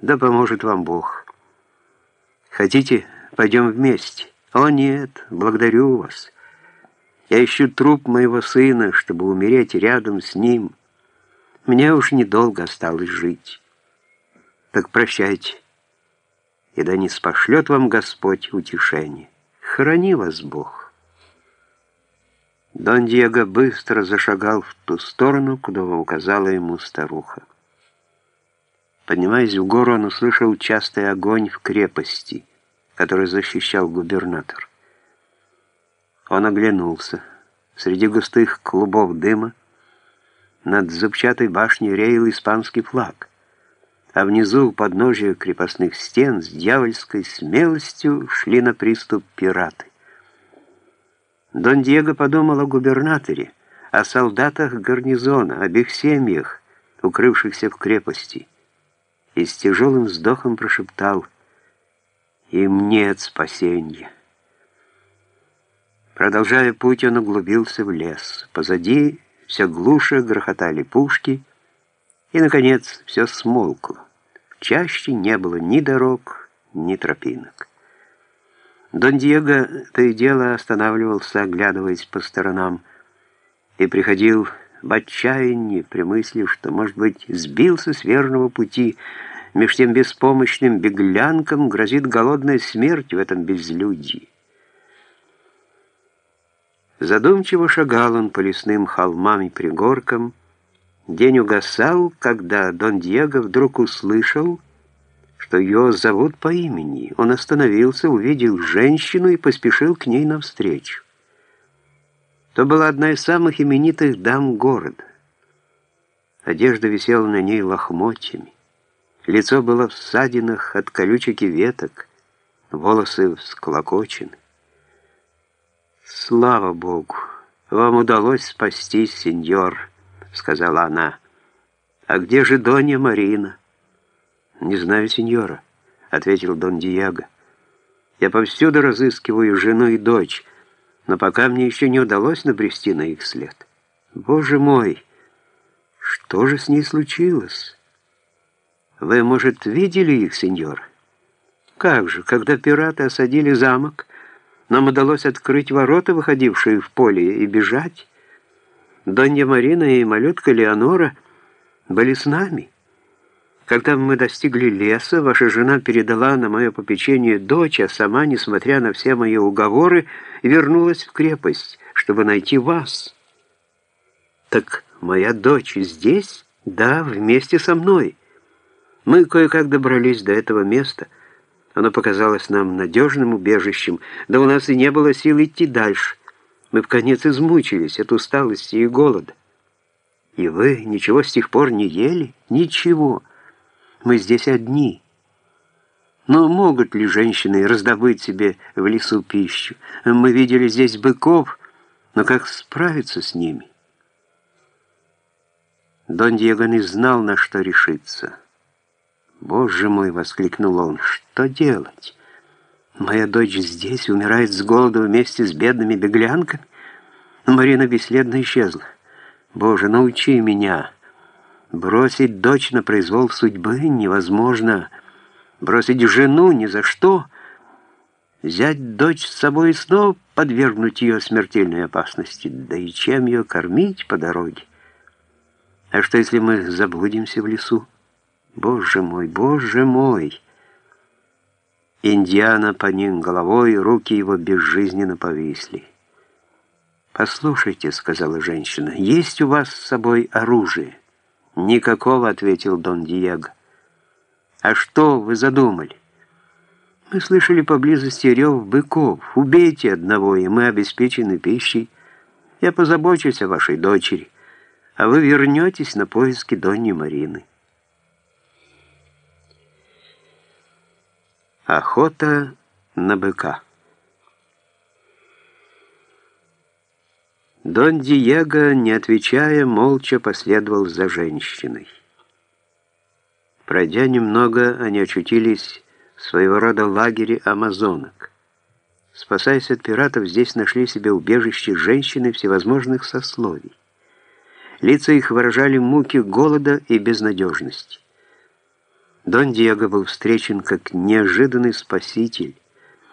Да поможет вам Бог. Хотите, пойдем вместе? О нет, благодарю вас. Я ищу труп моего сына, чтобы умереть рядом с ним. Мне уж недолго осталось жить. Так прощайте. И да не спошлет вам Господь утешение. Храни вас Бог. Дон Диего быстро зашагал в ту сторону, куда указала ему старуха. Поднимаясь в гору, он услышал частый огонь в крепости, который защищал губернатор. Он оглянулся. Среди густых клубов дыма над зубчатой башней реял испанский флаг, а внизу у подножия крепостных стен с дьявольской смелостью шли на приступ пираты. Дон Диего подумал о губернаторе, о солдатах гарнизона, об их семьях, укрывшихся в крепости и с тяжелым вздохом прошептал «Им нет спасения». Продолжая путь, он углубился в лес. Позади все глуше грохотали пушки, и, наконец, все смолкло. Чаще не было ни дорог, ни тропинок. Дон Диего то и дело останавливался, оглядываясь по сторонам, и приходил в отчаяние при что, может быть, сбился с верного пути, Меж тем беспомощным беглянкам грозит голодная смерть в этом безлюдье. Задумчиво шагал он по лесным холмам и пригоркам. День угасал, когда Дон Диего вдруг услышал, что ее зовут по имени. Он остановился, увидел женщину и поспешил к ней навстречу. То была одна из самых именитых дам города. Одежда висела на ней лохмотьями. Лицо было в ссадинах от колючек и веток, волосы всклокочены. «Слава Богу! Вам удалось спастись, сеньор», — сказала она. «А где же Донья Марина?» «Не знаю, сеньора», — ответил Дон Диего. «Я повсюду разыскиваю жену и дочь, но пока мне еще не удалось набрести на их след. Боже мой, что же с ней случилось?» Вы, может, видели их, сеньор? Как же, когда пираты осадили замок, нам удалось открыть ворота, выходившие в поле, и бежать. Донья Марина и малютка Леонора были с нами. Когда мы достигли леса, ваша жена передала на мое попечение дочь, а сама, несмотря на все мои уговоры, вернулась в крепость, чтобы найти вас. Так моя дочь здесь? Да, вместе со мной. Мы кое-как добрались до этого места. Оно показалось нам надежным убежищем, да у нас и не было сил идти дальше. Мы в конец измучились от усталости и голода. И вы ничего с тех пор не ели? Ничего. Мы здесь одни. Но могут ли женщины раздобыть себе в лесу пищу? Мы видели здесь быков, но как справиться с ними? Дон Диего не знал, на что решиться. «Боже мой!» — воскликнул он. «Что делать? Моя дочь здесь умирает с голоду вместе с бедными беглянками?» Марина бесследно исчезла. «Боже, научи меня! Бросить дочь на произвол судьбы невозможно. Бросить жену ни за что. Взять дочь с собой и снова подвергнуть ее смертельной опасности. Да и чем ее кормить по дороге? А что, если мы заблудимся в лесу?» Боже мой, боже мой! Индиана поник головой, руки его безжизненно повисли. «Послушайте», — сказала женщина, — «есть у вас с собой оружие?» «Никакого», — ответил Дон Диего. «А что вы задумали?» «Мы слышали поблизости рев быков. Убейте одного, и мы обеспечены пищей. Я позабочусь о вашей дочери, а вы вернетесь на поиски Донни Марины». Охота на быка. Дон Диего, не отвечая, молча последовал за женщиной. Пройдя немного, они очутились в своего рода лагере амазонок. Спасаясь от пиратов, здесь нашли себе убежище женщины всевозможных сословий. Лица их выражали муки голода и безнадежности. Дон Диего был встречен как неожиданный спаситель,